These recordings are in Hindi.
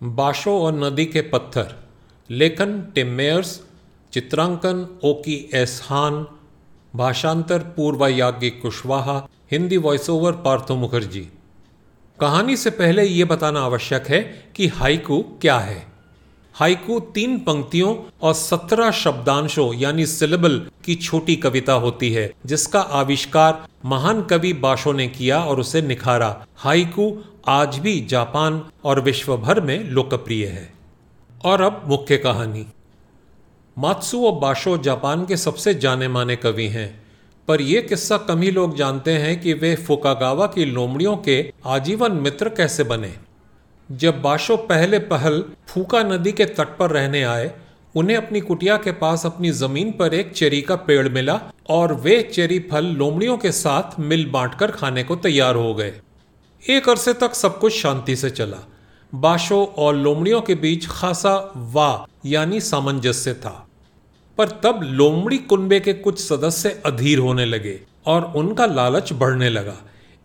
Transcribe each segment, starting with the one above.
बाशो और नदी के पत्थर, लेखन टिम मेयर्स चित्रांकन ओकी एस हान, भाषांतर पूर्वा याज्ञिक कुशवाहा, हिंदी वॉइस ओवर पार्थो मुखर्जी। कहानी से पहले ये बताना आवश्यक है कि हाइकू क्या है। हाइकू तीन पंक्तियों और सत्रह शब्दांशों यानी सिलेबल की छोटी कविता होती है, जिसका आविष्कार महान कवि बाशो ने किया और उसे निखारा। हाइकू आज भी जापान और विश्व भर में लोकप्रिय है। और अब मुख्य कहानी। मात्सुओ बाशो जापान के सबसे जाने माने कवि हैं। पर यह किस्सा कम ही लोग जानते हैं कि वे फुकागावा की लोमड़ियों के आजीवन मित्र कैसे बने। जब बाशो पहले पहल फूका नदी के तट पर रहने आए, उन्हें अपनी कुटिया के पास अपनी ज़मीन पर एक चेरी का पेड़ मिला और वे चेरी फल लोमड़ियों के साथ मिल बांटकर खाने को तैयार हो गए। एक अरसे तक सब कुछ शांति से चला। बाशो और लोमड़ियों के बीच खासा वाह यानी सामंजस्य था। पर तब लोमड़ी कुंबे के कुछ सदस्य अधीर होने लगे और उनका लालच बढ़ने लगा।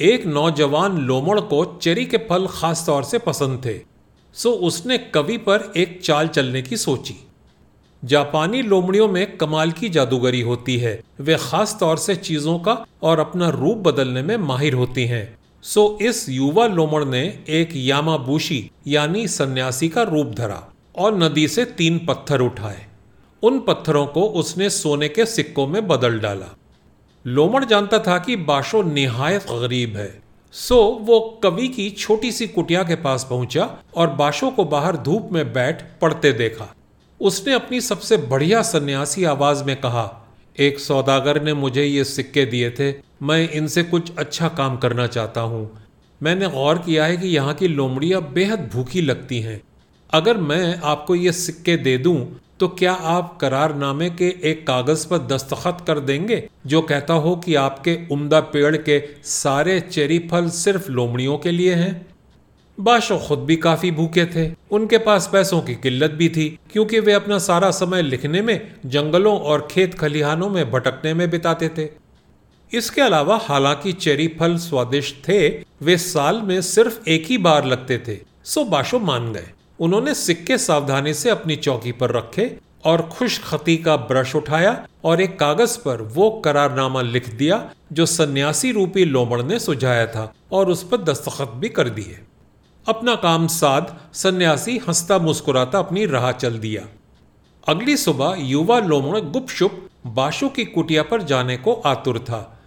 एक नौजवान लोमड़ को चेरी के फल खास तौर से पसंद थे। सो उसने कवि पर एक चाल चलने की सोची। जापानी लोमड़ियों में कमाल की जादूगरी होती है। वे खास तौर से चीज़ों का और अपना रूप बदलने में माहिर होती हैं। सो इस युवा लोमड़ ने एक यामाबूशी यानी सन्यासी का रूप धरा और नदी से तीन पत्थर उठाए। उन पत्थरों को उसने सोने के सिक्कों में बदल डाला। लोमड़ जानता था कि बाशो निहायत गरीब है। सो वो कवि की छोटी सी कुटिया के पास पहुँचा और बाशो को बाहर धूप में बैठ पढ़ते देखा। उसने अपनी सबसे बढ़िया सन्यासी आवाज़ में कहा एक सौदागर ने मुझे ये सिक्के दिए थे। मैं इनसे कुछ अच्छा काम करना चाहता हूँ। मैंने गौर किया है कि यहाँ की लोमड़ियाँ बेहद भूखी लगती हैं। अगर मैं आपको ये सिक्के दे दूँ तो क्या आप करारनामे के एक कागज़ पर दस्तखत कर देंगे, जो कहता हो कि आपके उम्दा पेड़ के सारे चेरी फल सिर्फ़ लोमड़ियों के लिए हैं? बाशो खुद भी काफ़ी भूखे थे। उनके पास पैसों की किल्लत भी थी, क्योंकि वे अपना सारा समय लिखने में, जंगलों और खेत खलिहानों में भटकने में बिताते थे। इसके अलावा हालाँकि चेरी फल स्वादिष्ट थे, वे साल में सिर्फ़ एक ही बार लगते थे। सो बाशो मान गए। उन्होंने सिक्के सावधानी से अपनी चौकी पर रखे और खुश खती का ब्रश उठाया और एक कागज़ पर वो करारनामा लिख दिया, जो सन्यासी रूपी लोमड़ ने सुझाया था और उस पर दस्तखत भी कर दिए। अपना काम साध, सन्यासी हंसता मुस्कुराता अपनी राह चल दिया। अगली सुबह युवा लोमड़ गुपशुप बाशु की कुटिया पर जाने को आतुर था।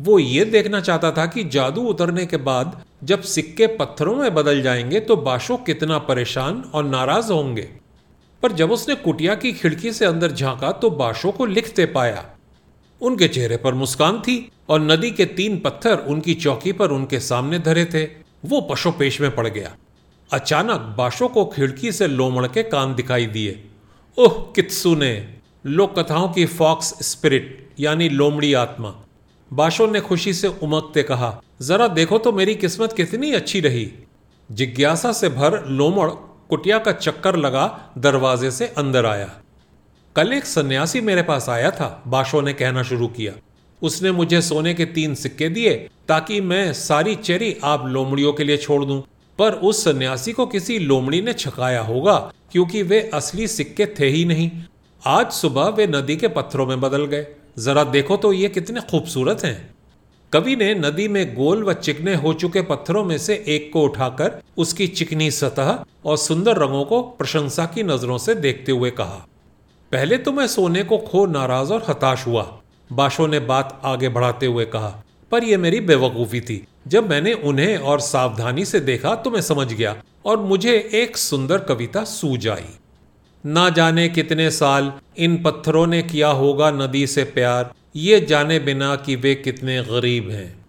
वो ये देखना चाहता था कि जादू उतरने के बाद जब सिक्के पत्थरों में बदल जाएँगे तो बाशो कितना परेशान और नाराज़ होंगे। पर जब उसने कुटिया की खिड़की से अंदर झांका तो बाशो को लिखते पाया। उनके चेहरे पर मुस्कान थी और नदी के तीन पत्थर उनकी चौकी पर उनके सामने धरे थे। वो पशो पेश में पड़ गया। अचानक बाशो को खिड़की से लोमड़ के कान दिखाई दिए। ओह, कित्सु ने। लोक कथाओं की फॉक्स स्पिरिट, यानी लोमड़ी आत्मा। बाशो ने खुशी से उमकते कहा, जरा देखो तो मेरी किस्मत कितनी अच्छी रही। जिज्ञासा से भर लोमड़ कुटिया का चक्कर लगा दरवाजे से अंदर आया। कल एक सन्यासी मेरे पास आया था, बाशो ने कहना शुरू किया। उसने मुझे सोने के तीन सिक्के दिए ताकि मैं सारी चेरी आप लोमड़ियों के लिए छोड़ दूँ। पर उस सन्यासी को किसी लोमड़ी ने छकाया होगा, क्योंकि वे असली सिक्के थे ही नहीं। आज सुबह वे नदी के पत्थरों में बदल गए। जरा देखो तो ये कितने खूबसूरत हैं। कवि ने नदी में गोल व चिकने हो चुके पत्थरों में से एक को उठाकर उसकी चिकनी सतह और सुंदर रंगों को प्रशंसा की नज़रों से देखते हुए कहा, पहले तो मैं सोने को खो नाराज़ और हताश हुआ। बाशो ने बात आगे बढ़ाते हुए कहा, पर यह मेरी बेवकूफ़ी थी। जब मैंने उन्हें और सावधानी से देखा तो मैं समझ गया और मुझे एक सुंदर कविता सूझ आई ना जाने कितने साल इन पत्थरों ने किया होगा नदी से प्यार, ये जाने बिना कि वे कितने गरीब हैं।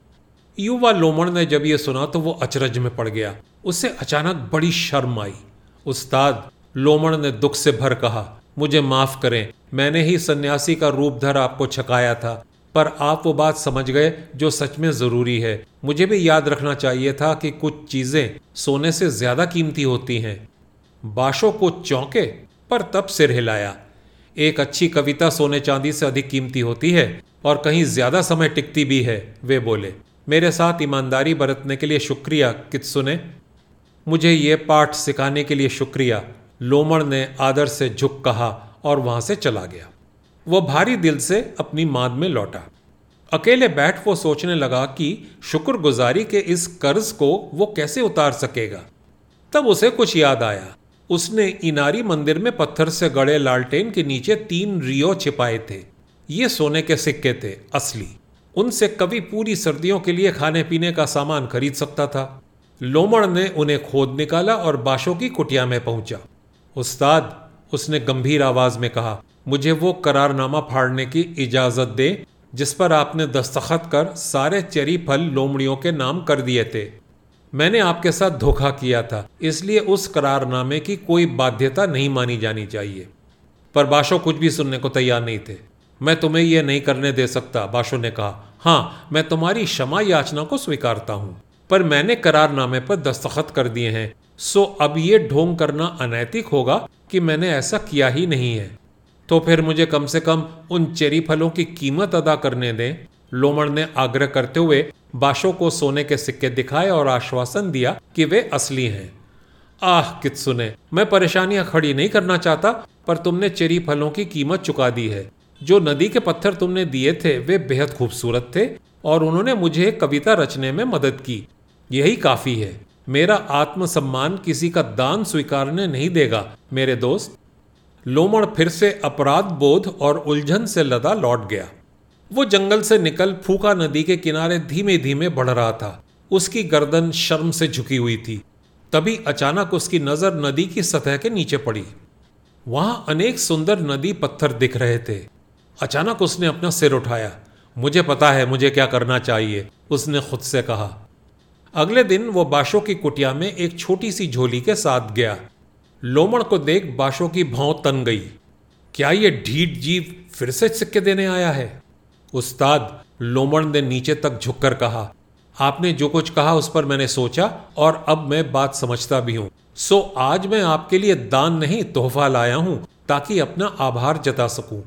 युवा लोमड़ ने जब ये सुना तो वो अचरज में पड़ गया। उसे अचानक बड़ी शर्म आई। उस्ताद लोमड़ ने दुख से भर कहा, मुझे माफ़ करें मैंने ही सन्यासी का रूप धर आपको छकाया था, पर आप वो बात समझ गए जो सच में ज़रूरी है। मुझे भी याद रखना चाहिए था कि कुछ चीज़ें सोने से ज़्यादा कीमती होती हैं। बाशों को चौंके, पर तब सिर हिलाया। एक अच्छी कविता सोने चांदी से अधिक कीमती होती है, और कहीं ज़्यादा समय टिकती भी है, वे बोले। मेरे साथ ईमानदारी बरतने के लिए शुक्रिया, कित सुने। मुझे ये पाठ सिखाने के लिए शुक्रिया, लोमड़ ने आदर से झुक कहा। और वहाँ से चला गया। वह भारी दिल से अपनी माद में लौटा। अकेले बैठ वो सोचने लगा कि शुक्रगुजारी के इस कर्ज को वो कैसे उतार सकेगा। तब उसे कुछ याद आया। उसने इनारी मंदिर में पत्थर से गड़े लालटेन के नीचे तीन रियो छिपाए थे। ये सोने के सिक्के थे, असली। उनसे कभी पूरी सर्दियों के लिए खाने पीने का सामान खरीद सकता था। लोमड़ ने उन्हें खोद निकाला और बाशों की कुटिया में पहुँचा। उस्ताद उसने गंभीर आवाज़ में कहा, मुझे वो करारनामा फाड़ने की इजाज़त दे, जिस पर आपने दस्तखत कर सारे चेरी फल लोमड़ियों के नाम कर दिए थे। मैंने आपके साथ धोखा किया था, इसलिए उस करारनामे की कोई बाध्यता नहीं मानी जानी चाहिए। पर बाशो कुछ भी सुनने को तैयार नहीं थे। मैं तुम्हें यह नहीं करने दे सकता, बाशो ने कहा। हाँ मैं तुम्हारी क्षमा याचना को स्वीकारता हूँ, पर मैंने करारनामे पर दस्तखत कर दिए हैं, सो अब ये ढोंग करना अनैतिक होगा कि मैंने ऐसा किया ही नहीं है। तो फिर मुझे कम से कम उन चेरी फलों की कीमत अदा करने दें। लोमड़ ने आग्रह करते हुए बाशों को सोने के सिक्के दिखाए और आश्वासन दिया कि वे असली हैं। आह, कित सुने, मैं परेशानियाँ खड़ी नहीं करना चाहता, पर तुमने चेरी फलों की कीमत चुका दी है। जो नदी के पत्थर तुमने दिए थे, वे बेहद खूबसूरत थे और उन्होंने मुझे कविता रचने में मदद की। यही काफ़ी है। मेरा आत्मसम्मान किसी का दान स्वीकारने नहीं देगा। मेरे दोस्त, लोमड़ फिर से अपराध बोध और उलझन से लदा लौट गया। वो जंगल से निकल फूका नदी के किनारे धीमे धीमे बढ़ रहा था। उसकी गर्दन शर्म से झुकी हुई थी। तभी अचानक उसकी नज़र नदी की सतह के नीचे पड़ी। वहाँ अनेक सुंदर नदी पत्थर दिख रहे थे। अचानक उसने अपना सिर उठाया। मुझे पता है मुझे क्या करना चाहिए, उसने खुद से कहा। अगले दिन वो बाशो की कुटिया में एक छोटी सी झोली के साथ गया। लोमड़ को देख बाशो की भाव तन गई। क्या ये ढीठ जीव फिर से सिक्के देने आया है? उस्ताद, लोमड़ ने नीचे तक झुककर कहा, आपने जो कुछ कहा उस पर मैंने सोचा और अब मैं बात समझता भी हूँ। सो आज मैं आपके लिए दान नहीं, तोहफा लाया हूँ ताकि अपना आभार जता सकूँ।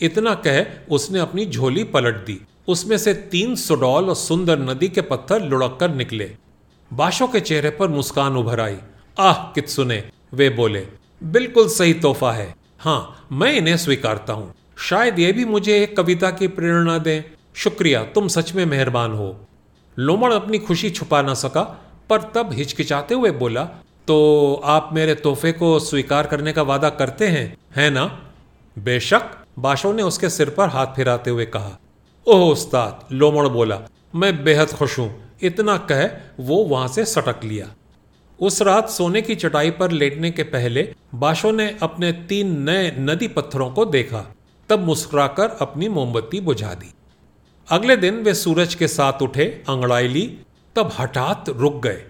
इतना कह उसने अपनी झोली पलट दी। उसमें से तीन सुडौल और सुंदर नदी के पत्थर लुढ़क कर निकले। बाशों के चेहरे पर मुस्कान उभर आई। आह, कित सुने, वे बोले, बिल्कुल सही तोहफा है। हाँ मैं इन्हें स्वीकारता हूँ। शायद ये भी मुझे एक कविता की प्रेरणा दें। शुक्रिया, तुम सच में मेहरबान हो। लोमड़ अपनी खुशी छुपा ना सका, पर तब हिचकिचाते हुए बोला तो आप मेरे तोहफे को स्वीकार करने का वादा करते हैं, है ना? बेशक, बाशो ने उसके सिर पर हाथ फिराते हुए कहा। ओह उस्ताद, लोमड़ बोला, मैं बेहद खुश हूँ। इतना कह, वो वहाँ से सटक लिया। उस रात सोने की चटाई पर लेटने के पहले बाशो ने अपने तीन नए नदी पत्थरों को देखा। तब मुस्कुराकर अपनी मोमबत्ती बुझा दी। अगले दिन वे सूरज के साथ उठे, अंगड़ाई ली, तब हठात रुक गए।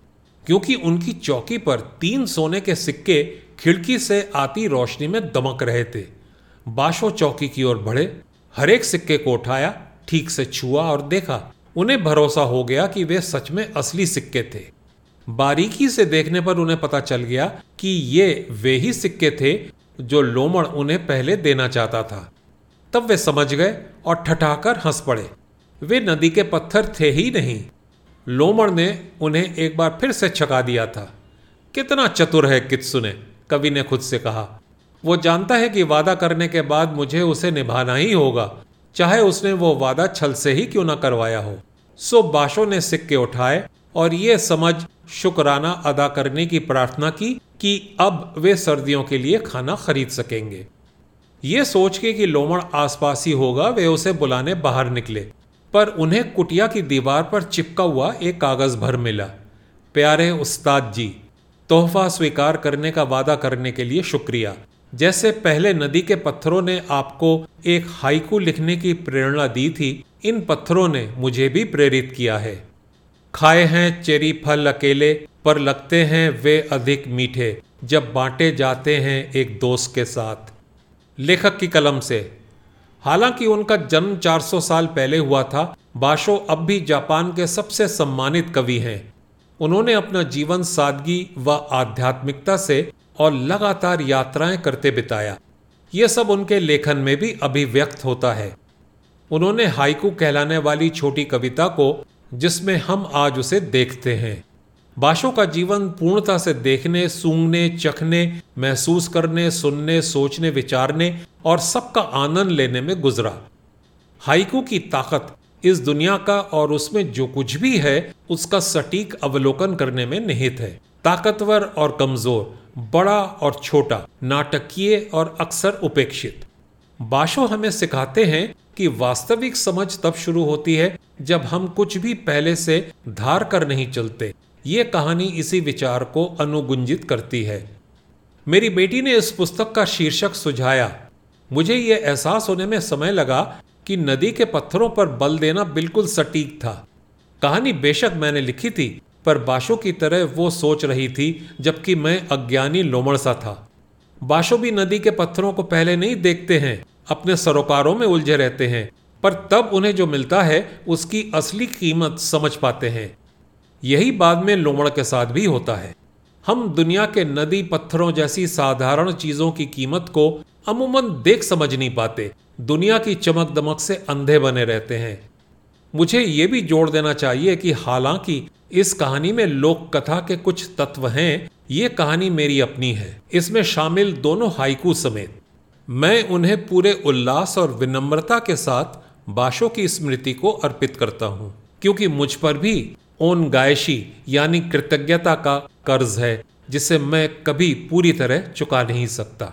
क्योंकि उनकी चौकी पर तीन सोने के सिक्के खिड़की से आती रोशनी में दमक रहे थे। बाशो चौकी की ओर बढ़े, हरेक सिक्के को उठाया ठीक से छुआ और देखा, उन्हें भरोसा हो गया कि वे सच में असली सिक्के थे। बारीकी से देखने पर उन्हें पता चल गया कि ये वे ही सिक्के थे जो लोमड़ उन्हें पहले देना चाहता था। तब वे समझ गए और ठठाकर हंस पड़े। वे नदी के पत्थर थे ही नहीं। लोमड़ ने उन्हें एक बार फिर से छका दिया था। कितना चतुर है कित्सु ने, कवि ने खुद से कहा। वो जानता है कि वादा करने के बाद मुझे उसे निभाना ही होगा। चाहे उसने वो वादा छल से ही क्यों ना करवाया हो। सो बाशो ने सिक्के उठाए और ये समझ शुक्राना अदा करने की प्रार्थना की कि अब वे सर्दियों के लिए खाना खरीद सकेंगे। ये सोच के कि लोमड़ आसपास ही होगा, वे उसे बुलाने बाहर निकले। पर उन्हें कुटिया की दीवार पर चिपका हुआ एक कागज़ भर मिला। प्यारे उस्ताद जी, तोहफा स्वीकार करने का वादा करने के लिए शुक्रिया। जैसे पहले नदी के पत्थरों ने आपको एक हाइकू लिखने की प्रेरणा दी थी, इन पत्थरों ने मुझे भी प्रेरित किया है। खाए हैं चेरी फल अकेले, पर लगते हैं वे अधिक मीठे, जब बांटे जाते हैं एक दोस्त के साथ। लेखक की कलम से। हालाँकि उनका जन्म 400 साल पहले हुआ था, बाशो अब भी जापान के सबसे सम्मानित कवि हैं। उन्होंने अपना जीवन सादगी व आध्यात्मिकता से और लगातार यात्राएँ करते बिताया। ये सब उनके लेखन में भी अभिव्यक्त होता है। उन्होंने हाइकू कहलाने वाली छोटी कविता को, जिसमें हम आज उसे देखते हैं। बाशो का जीवन पूर्णता से देखने, सूंघने, चखने, महसूस करने, सुनने, सोचने, विचारने और सबका आनंद लेने में गुजरा। हाइकू की ताकत इस दुनिया का और उसमें जो कुछ भी है, उसका सटीक अवलोकन करने में निहित है। ताकतवर और कमज़ोर बड़ा और छोटा, नाटकीय और अक्सर उपेक्षित। बाशो हमें सिखाते हैं कि वास्तविक समझ तब शुरू होती है जब हम कुछ भी पहले से धार कर नहीं चलते। ये कहानी इसी विचार को अनुगुंजित करती है। मेरी बेटी ने इस पुस्तक का शीर्षक सुझाया। मुझे ये एहसास होने में समय लगा कि नदी के पत्थरों पर बल देना बिल्कुल सटीक था। कहानी बेशक मैंने लिखी थी पर बाशो की तरह वो सोच रही थी, जबकि मैं अज्ञानी लोमड़ सा था। बाशो भी नदी के पत्थरों को पहले नहीं देखते हैं, अपने सरोकारों में उलझे रहते हैं, पर तब उन्हें जो मिलता है, उसकी असली कीमत समझ पाते हैं। यही बाद में लोमड़ के साथ भी होता है। हम दुनिया के नदी पत्थरों जैसी साधारण चीज़ों की कीमत को अमूमन देख समझ नहीं पाते। दुनिया की चमक दमक से अंधे बने रहते हैं। मुझे ये भी जोड़ देना चाहिए कि हालाँकि इस कहानी में लोक कथा के कुछ तत्व हैं, ये कहानी मेरी अपनी है। इसमें शामिल दोनों हाइकू समेत। मैं उन्हें पूरे उल्लास और विनम्रता के साथ बाशो की स्मृति को अर्पित करता हूँ, क्योंकि मुझ पर भी ओन गायशी यानी कृतज्ञता का कर्ज है, जिसे मैं कभी पूरी तरह चुका नहीं सकता।